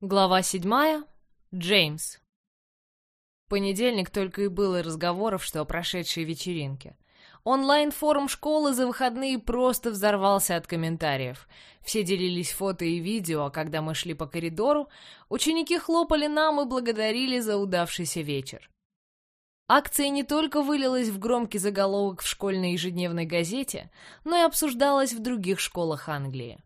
Глава седьмая. Джеймс. Понедельник только и было разговоров, что о прошедшей вечеринке. Онлайн-форум школы за выходные просто взорвался от комментариев. Все делились фото и видео, а когда мы шли по коридору, ученики хлопали нам и благодарили за удавшийся вечер. Акция не только вылилась в громкий заголовок в школьной ежедневной газете, но и обсуждалась в других школах Англии.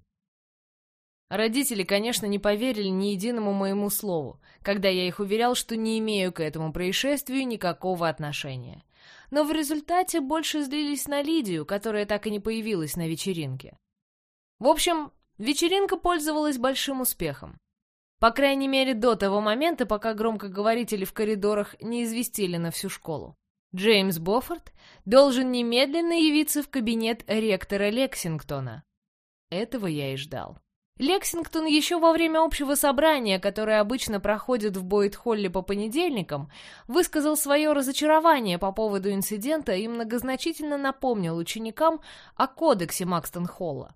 Родители, конечно, не поверили ни единому моему слову, когда я их уверял, что не имею к этому происшествию никакого отношения. Но в результате больше злились на Лидию, которая так и не появилась на вечеринке. В общем, вечеринка пользовалась большим успехом. По крайней мере, до того момента, пока громкоговорители в коридорах не известили на всю школу. Джеймс Боффорд должен немедленно явиться в кабинет ректора Лексингтона. Этого я и ждал. Лексингтон еще во время общего собрания, которое обычно проходит в Бойт-Холле по понедельникам, высказал свое разочарование по поводу инцидента и многозначительно напомнил ученикам о кодексе Макстон-Холла.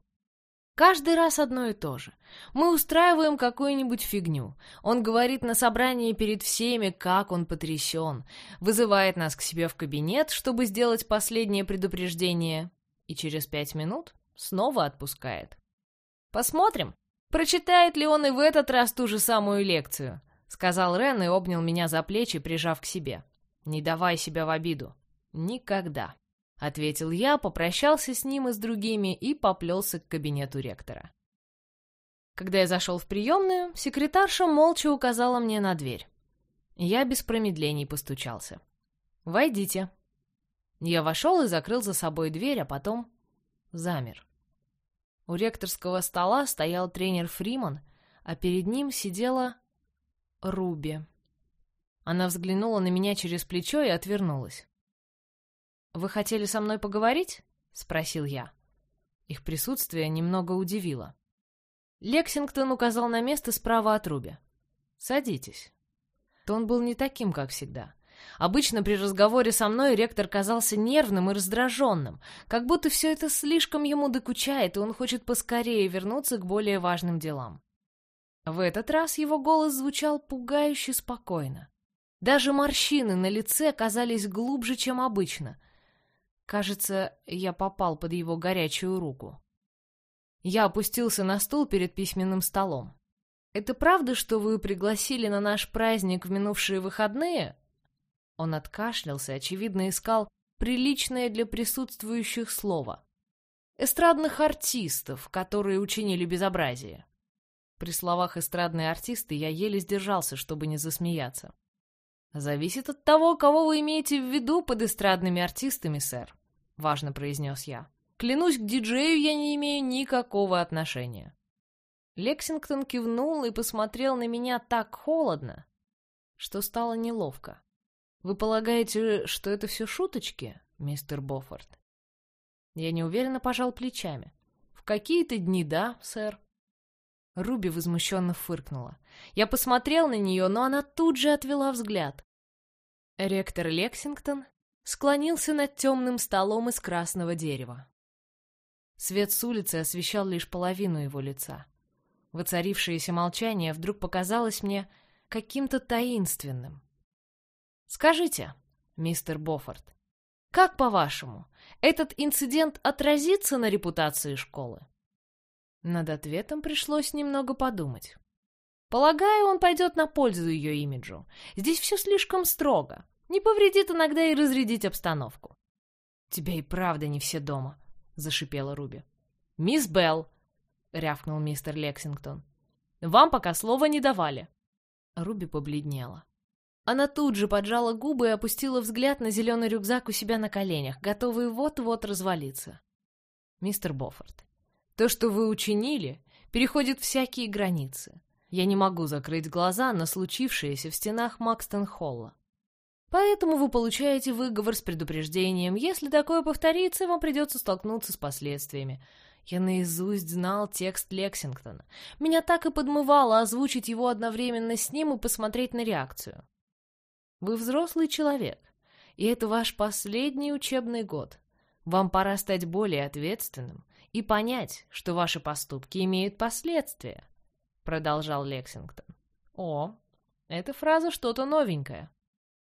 Каждый раз одно и то же. Мы устраиваем какую-нибудь фигню. Он говорит на собрании перед всеми, как он потрясен, вызывает нас к себе в кабинет, чтобы сделать последнее предупреждение, и через пять минут снова отпускает. Посмотрим, прочитает ли он и в этот раз ту же самую лекцию, сказал Рен и обнял меня за плечи, прижав к себе. Не давай себя в обиду. Никогда, ответил я, попрощался с ним и с другими и поплелся к кабинету ректора. Когда я зашел в приемную, секретарша молча указала мне на дверь. Я без промедлений постучался. «Войдите». Я вошел и закрыл за собой дверь, а потом замер. У ректорского стола стоял тренер Фриман, а перед ним сидела Руби. Она взглянула на меня через плечо и отвернулась. «Вы хотели со мной поговорить?» — спросил я. Их присутствие немного удивило. Лексингтон указал на место справа от Руби. «Садитесь». Тон был не таким, как всегда. Обычно при разговоре со мной ректор казался нервным и раздраженным, как будто все это слишком ему докучает, и он хочет поскорее вернуться к более важным делам. В этот раз его голос звучал пугающе спокойно. Даже морщины на лице казались глубже, чем обычно. Кажется, я попал под его горячую руку. Я опустился на стул перед письменным столом. «Это правда, что вы пригласили на наш праздник в минувшие выходные?» Он откашлялся, очевидно, искал приличное для присутствующих слово. Эстрадных артистов, которые учинили безобразие. При словах «эстрадные артисты» я еле сдержался, чтобы не засмеяться. «Зависит от того, кого вы имеете в виду под эстрадными артистами, сэр», — важно произнес я. «Клянусь, к диджею я не имею никакого отношения». Лексингтон кивнул и посмотрел на меня так холодно, что стало неловко. Вы полагаете, что это все шуточки, мистер Боффорд? Я неуверенно пожал плечами. В какие-то дни да, сэр. Руби возмущенно фыркнула. Я посмотрел на нее, но она тут же отвела взгляд. Ректор Лексингтон склонился над темным столом из красного дерева. Свет с улицы освещал лишь половину его лица. Воцарившееся молчание вдруг показалось мне каким-то таинственным. Скажите, мистер Боффорд, как по-вашему, этот инцидент отразится на репутации школы? Над ответом пришлось немного подумать. Полагаю, он пойдет на пользу ее имиджу. Здесь все слишком строго. Не повредит иногда и разрядить обстановку. «Тебя и правда не все дома», — зашипела Руби. «Мисс Белл», — рявкнул мистер Лексингтон. «Вам пока слова не давали». Руби побледнела. Она тут же поджала губы и опустила взгляд на зеленый рюкзак у себя на коленях, готовый вот-вот развалиться. «Мистер Боффорд, то, что вы учинили, переходит всякие границы. Я не могу закрыть глаза на случившееся в стенах Макстон-Холла. Поэтому вы получаете выговор с предупреждением. Если такое повторится, вам придется столкнуться с последствиями. Я наизусть знал текст Лексингтона. Меня так и подмывало озвучить его одновременно с ним и посмотреть на реакцию. Вы взрослый человек, и это ваш последний учебный год. Вам пора стать более ответственным и понять, что ваши поступки имеют последствия, продолжал Лексингтон. О, эта фраза что-то новенькое.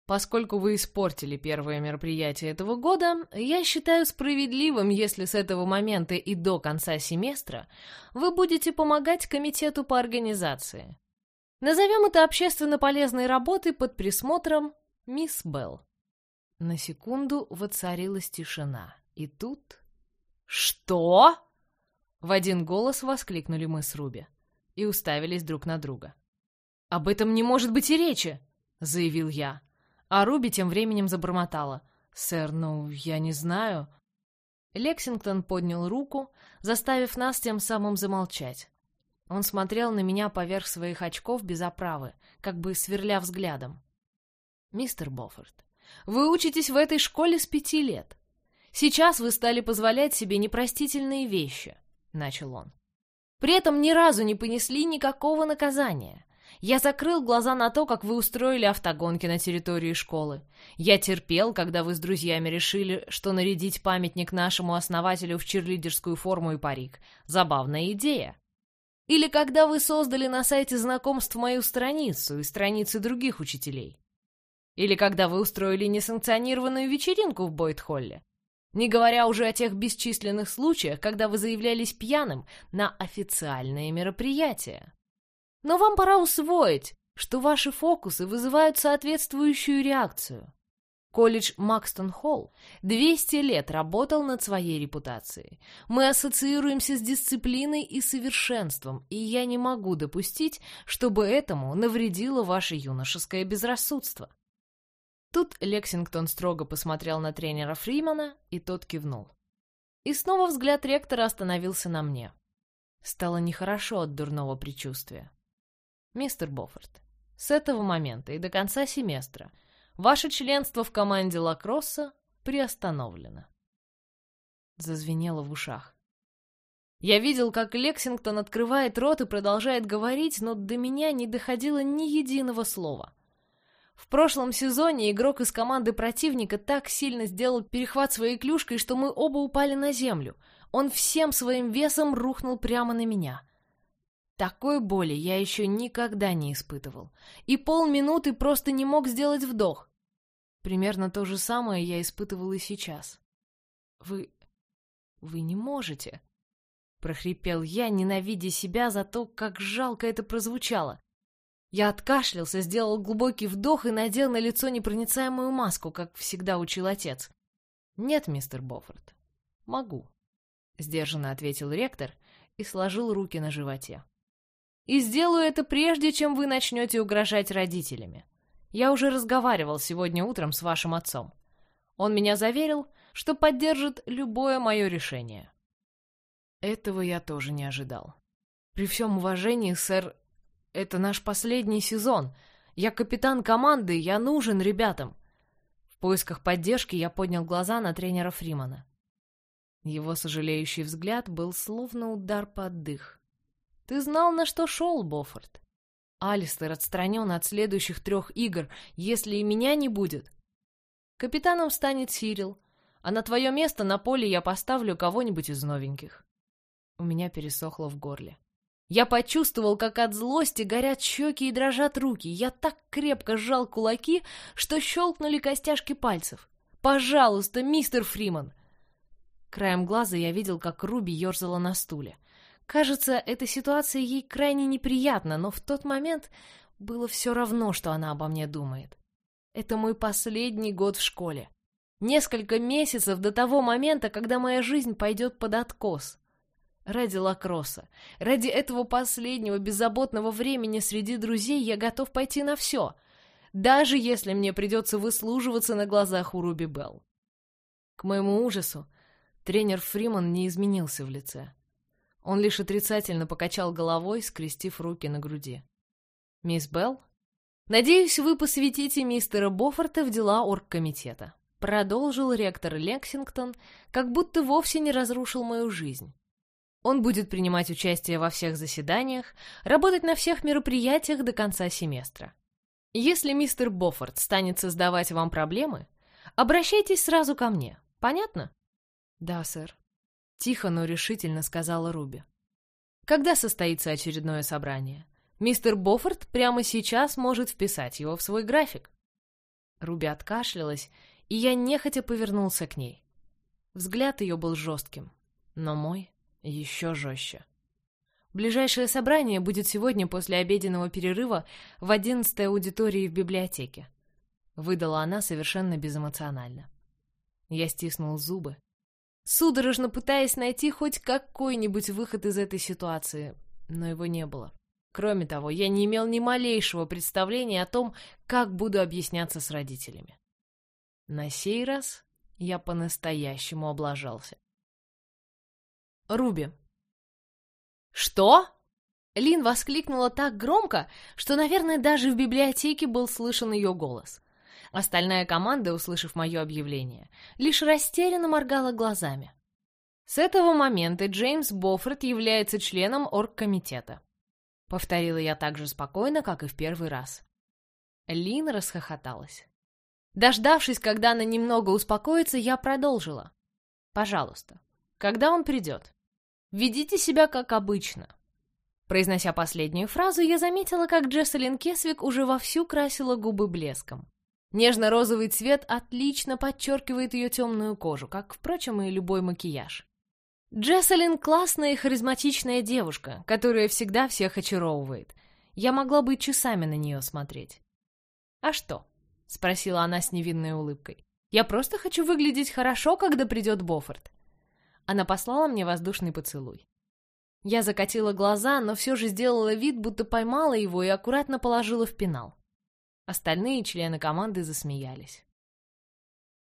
Поскольку вы испортили первое мероприятие этого года, я считаю справедливым, если с этого момента и до конца семестра вы будете помогать комитету по организации. Назовем это общественно полезной работой под присмотром мисс Белл. На секунду воцарилась тишина, и тут... «Что?» В один голос воскликнули мы с Руби и уставились друг на друга. «Об этом не может быть и речи!» — заявил я. А Руби тем временем забормотала. «Сэр, ну, я не знаю». Лексингтон поднял руку, заставив нас тем самым замолчать. Он смотрел на меня поверх своих очков без оправы, как бы сверля взглядом. «Мистер Боффорд, вы учитесь в этой школе с пяти лет. Сейчас вы стали позволять себе непростительные вещи», — начал он. «При этом ни разу не понесли никакого наказания. Я закрыл глаза на то, как вы устроили автогонки на территории школы. Я терпел, когда вы с друзьями решили, что нарядить памятник нашему основателю в черлидерскую форму и парик — забавная идея. Или когда вы создали на сайте знакомств мою страницу и страницы других учителей. Или когда вы устроили несанкционированную вечеринку в Бойт-Холле. Не говоря уже о тех бесчисленных случаях, когда вы заявлялись пьяным на официальные мероприятия. Но вам пора усвоить, что ваши фокусы вызывают соответствующую реакцию. Колледж Макстон Холл 200 лет работал над своей репутацией. Мы ассоциируемся с дисциплиной и совершенством, и я не могу допустить, чтобы этому навредило ваше юношеское безрассудство. Тут Лексингтон строго посмотрел на тренера Фримана, и тот кивнул. И снова взгляд ректора остановился на мне. Стало нехорошо от дурного предчувствия. Мистер Боффорд, с этого момента и до конца семестра ваше членство в команде Лакросса приостановлено. Зазвенело в ушах. Я видел, как Лексингтон открывает рот и продолжает говорить, но до меня не доходило ни единого слова. В прошлом сезоне игрок из команды противника так сильно сделал перехват своей клюшкой, что мы оба упали на землю. Он всем своим весом рухнул прямо на меня — такой боли я еще никогда не испытывал. И полминуты просто не мог сделать вдох. Примерно то же самое я испытывал и сейчас. «Вы... вы не можете...» прохрипел я, ненавидя себя за то, как жалко это прозвучало. Я откашлялся, сделал глубокий вдох и надел на лицо непроницаемую маску, как всегда учил отец. «Нет, мистер Боффорд, могу», — сдержанно ответил ректор и сложил руки на животе. И сделаю это прежде, чем вы начнете угрожать родителями. Я уже разговаривал сегодня утром с вашим отцом. Он меня заверил, что поддержит любое мое решение. Этого я тоже не ожидал. При всем уважении, сэр, это наш последний сезон. Я капитан команды, я нужен ребятам. В поисках поддержки я поднял глаза на тренера Фримана. Его сожалеющий взгляд был словно удар под дых. Ты знал, на что шел, Боффорд. Алистер отстранен от следующих трех игр, если и меня не будет. Капитаном станет Сирил, а на твое место на поле я поставлю кого-нибудь из новеньких. У меня пересохло в горле. Я почувствовал, как от злости горят щеки и дрожат руки. Я так крепко сжал кулаки, что щелкнули костяшки пальцев. «Пожалуйста, мистер Фриман!» Краем глаза я видел, как Руби ерзала на стуле. Кажется, эта ситуация ей крайне неприятна, но в тот момент было все равно, что она обо мне думает. Это мой последний год в школе. Несколько месяцев до того момента, когда моя жизнь пойдет под откос. Ради лакросса, ради этого последнего беззаботного времени среди друзей я готов пойти на все, даже если мне придется выслуживаться на глазах у Руби Белл. К моему ужасу, тренер Фриман не изменился в лице. Он лишь отрицательно покачал головой, скрестив руки на груди. «Мисс Белл, надеюсь, вы посвятите мистера Боффорта в дела оргкомитета», продолжил ректор Лексингтон, как будто вовсе не разрушил мою жизнь. Он будет принимать участие во всех заседаниях, работать на всех мероприятиях до конца семестра. Если мистер Боффорд станет создавать вам проблемы, обращайтесь сразу ко мне. Понятно? Да, сэр. Тихо, но решительно сказала Руби. «Когда состоится очередное собрание? Мистер Боффорд прямо сейчас может вписать его в свой график. Руби откашлялась, и я нехотя повернулся к ней. Взгляд ее был жестким, но мой еще жестче. Ближайшее собрание будет сегодня после обеденного перерыва в одиннадцатой аудитории в библиотеке. Выдала она совершенно безэмоционально. Я стиснул зубы, судорожно пытаясь найти хоть какой-нибудь выход из этой ситуации, но его не было. Кроме того, я не имел ни малейшего представления о том, как буду объясняться с родителями. На сей раз я по-настоящему облажался. Руби. «Что?» Лин воскликнула так громко, что, наверное, даже в библиотеке был слышен ее голос. Остальная команда, услышав мое объявление, лишь растерянно моргала глазами. С этого момента Джеймс Боффорд является членом оргкомитета. Повторила я так же спокойно, как и в первый раз. Лин расхохоталась. Дождавшись, когда она немного успокоится, я продолжила. «Пожалуйста, когда он придет, ведите себя как обычно». Произнося последнюю фразу, я заметила, как Джесселин Кесвик уже вовсю красила губы блеском. Нежно-розовый цвет отлично подчеркивает ее темную кожу, как, впрочем, и любой макияж. Джесселин классная и харизматичная девушка, которая всегда всех очаровывает. Я могла бы часами на нее смотреть. «А что?» — спросила она с невинной улыбкой. «Я просто хочу выглядеть хорошо, когда придет Боффорд». Она послала мне воздушный поцелуй. Я закатила глаза, но все же сделала вид, будто поймала его и аккуратно положила в пенал. Остальные члены команды засмеялись.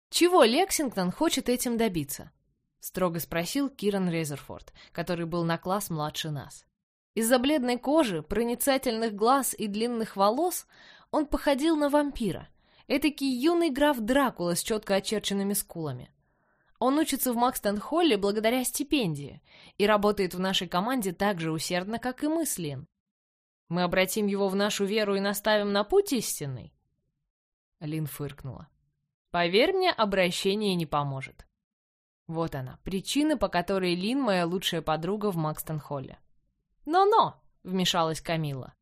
Чего Лексингтон хочет этим добиться? — строго спросил Киран Резерфорд, который был на класс младше нас. Из-за бледной кожи, проницательных глаз и длинных волос он походил на вампира. Этакий юный граф Дракула с четко очерченными скулами. Он учится в Макстон-Холле благодаря стипендии и работает в нашей команде так же усердно, как и мы с Лин. Мы обратим его в нашу веру и наставим на путь истинный?» Лин фыркнула. «Поверь мне, обращение не поможет. Вот она, причина, по которой Лин моя лучшая подруга в Макстон-Холле. «Но-но!» — вмешалась Камила.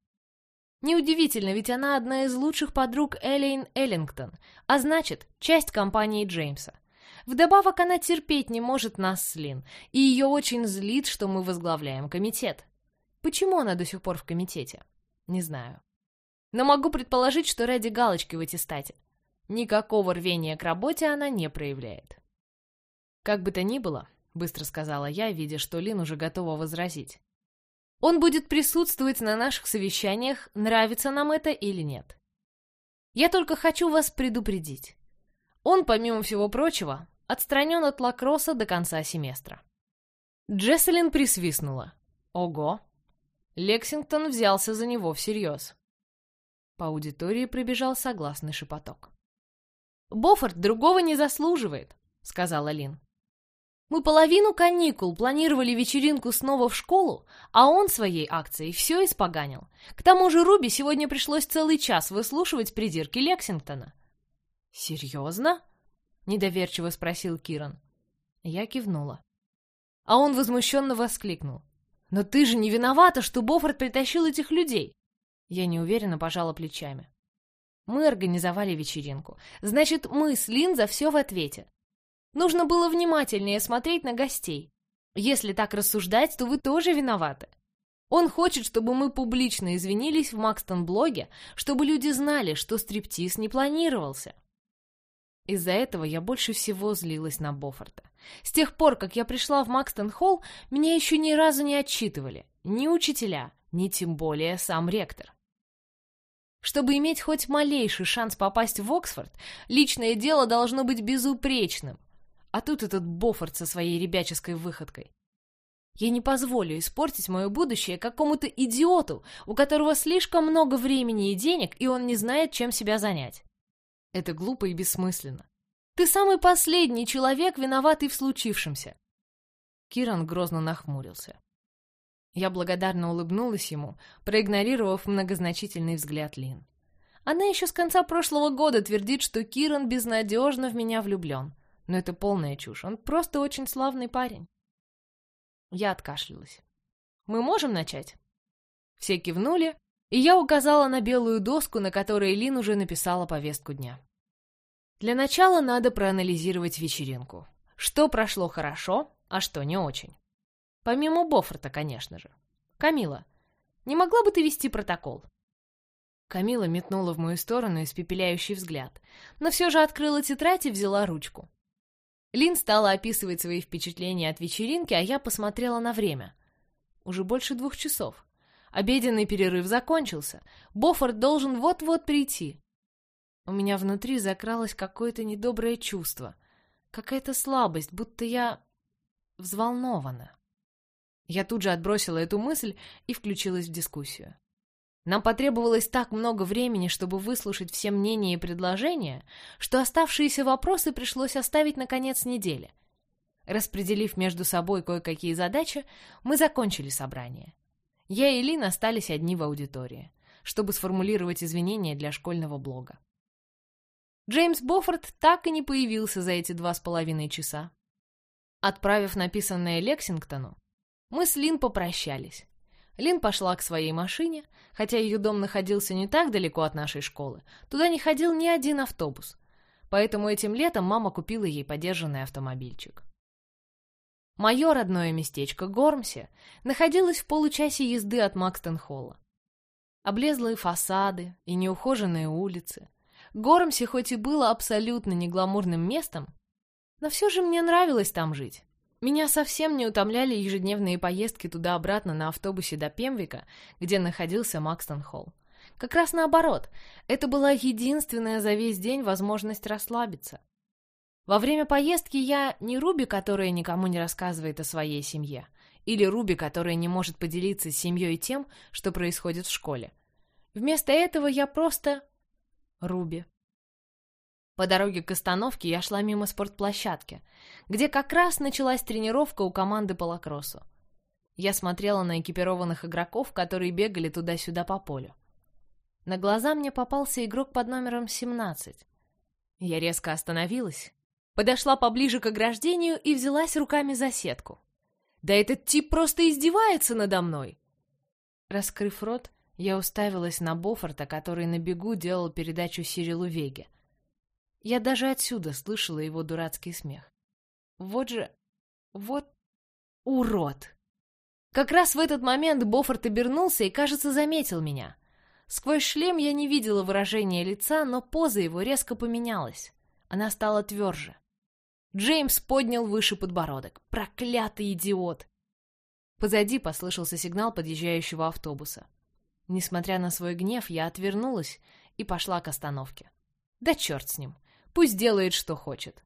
Неудивительно, ведь она одна из лучших подруг Элейн Эллингтон, а значит, часть компании Джеймса. Вдобавок, она терпеть не может нас с Лин, и ее очень злит, что мы возглавляем комитет. Почему она до сих пор в комитете? Не знаю. Но могу предположить, что ради галочки в аттестате. Никакого рвения к работе она не проявляет. «Как бы то ни было», — быстро сказала я, видя, что Лин уже готова возразить. «Он будет присутствовать на наших совещаниях, нравится нам это или нет. Я только хочу вас предупредить. Он, помимо всего прочего, отстранен от лакросса до конца семестра». Джесселин присвистнула. «Ого!» Лексингтон взялся за него всерьез. По аудитории пробежал согласный шепоток. «Боффорд другого не заслуживает», — сказала Лин. Мы половину каникул планировали вечеринку снова в школу, а он своей акцией все испоганил. К тому же Руби сегодня пришлось целый час выслушивать придирки Лексингтона. «Серьезно?» — недоверчиво спросил Киран. Я кивнула. А он возмущенно воскликнул. «Но ты же не виновата, что Боффорд притащил этих людей!» Я неуверенно пожала плечами. Мы организовали вечеринку. Значит, мы с Лин за все в ответе. Нужно было внимательнее смотреть на гостей. Если так рассуждать, то вы тоже виноваты. Он хочет, чтобы мы публично извинились в Макстон-блоге, чтобы люди знали, что стриптиз не планировался. Из-за этого я больше всего злилась на Боффорта. С тех пор, как я пришла в Макстон-холл, меня еще ни разу не отчитывали. Ни учителя, ни тем более сам ректор. Чтобы иметь хоть малейший шанс попасть в Оксфорд, личное дело должно быть безупречным, а тут этот Боффорд со своей ребяческой выходкой. Я не позволю испортить мое будущее какому-то идиоту, у которого слишком много времени и денег, и он не знает, чем себя занять. Это глупо и бессмысленно. Ты самый последний человек, виноватый в случившемся. Киран грозно нахмурился. Я благодарно улыбнулась ему, проигнорировав многозначительный взгляд Лин. Она еще с конца прошлого года твердит, что Киран безнадежно в меня влюблен. Но это полная чушь. Он просто очень славный парень. Я откашлялась. «Мы можем начать?» Все кивнули, И я указала на белую доску, на которой Лин уже написала повестку дня. Для начала надо проанализировать вечеринку. Что прошло хорошо, а что не очень. Помимо Бофорта, конечно же. Камила, не могла бы ты вести протокол? Камила метнула в мою сторону испепеляющий взгляд, но все же открыла тетрадь и взяла ручку. Лин стала описывать свои впечатления от вечеринки, а я посмотрела на время. Уже больше двух часов. Обеденный перерыв закончился. Боффорд должен вот-вот прийти. У меня внутри закралось какое-то недоброе чувство. Какая-то слабость, будто я взволнована. Я тут же отбросила эту мысль и включилась в дискуссию. Нам потребовалось так много времени, чтобы выслушать все мнения и предложения, что оставшиеся вопросы пришлось оставить на конец недели. Распределив между собой кое-какие задачи, мы закончили собрание. Я и Лин остались одни в аудитории, чтобы сформулировать извинения для школьного блога. Джеймс Боффорд так и не появился за эти два с половиной часа. Отправив написанное Лексингтону, мы с Лин попрощались. Лин пошла к своей машине, хотя ее дом находился не так далеко от нашей школы. Туда не ходил ни один автобус. Поэтому этим летом мама купила ей подержанный автомобильчик. Мое родное местечко Гормсе находилось в получасе езды от Макстон-Холла. Облезлые фасады и неухоженные улицы. Гормсе хоть и было абсолютно негламурным местом, но все же мне нравилось там жить. Меня совсем не утомляли ежедневные поездки туда-обратно на автобусе до Пемвика, где находился Макстон-Холл. Как раз наоборот, это была единственная за весь день возможность расслабиться. Во время поездки я не Руби, которая никому не рассказывает о своей семье, или Руби, которая не может поделиться с семьей тем, что происходит в школе. Вместо этого я просто Руби. По дороге к остановке я шла мимо спортплощадки, где как раз началась тренировка у команды по лакроссу. Я смотрела на экипированных игроков, которые бегали туда-сюда по полю. На глаза мне попался игрок под номером 17. Я резко остановилась, подошла поближе к ограждению и взялась руками за сетку. «Да этот тип просто издевается надо мной!» Раскрыв рот, я уставилась на Бофорта, который на бегу делал передачу Сирилу Веге. Я даже отсюда слышала его дурацкий смех. Вот же... вот... урод! Как раз в этот момент Боффорд обернулся и, кажется, заметил меня. Сквозь шлем я не видела выражения лица, но поза его резко поменялась. Она стала тверже. Джеймс поднял выше подбородок. Проклятый идиот! Позади послышался сигнал подъезжающего автобуса. Несмотря на свой гнев, я отвернулась и пошла к остановке. Да черт с ним! Пусть делает, что хочет.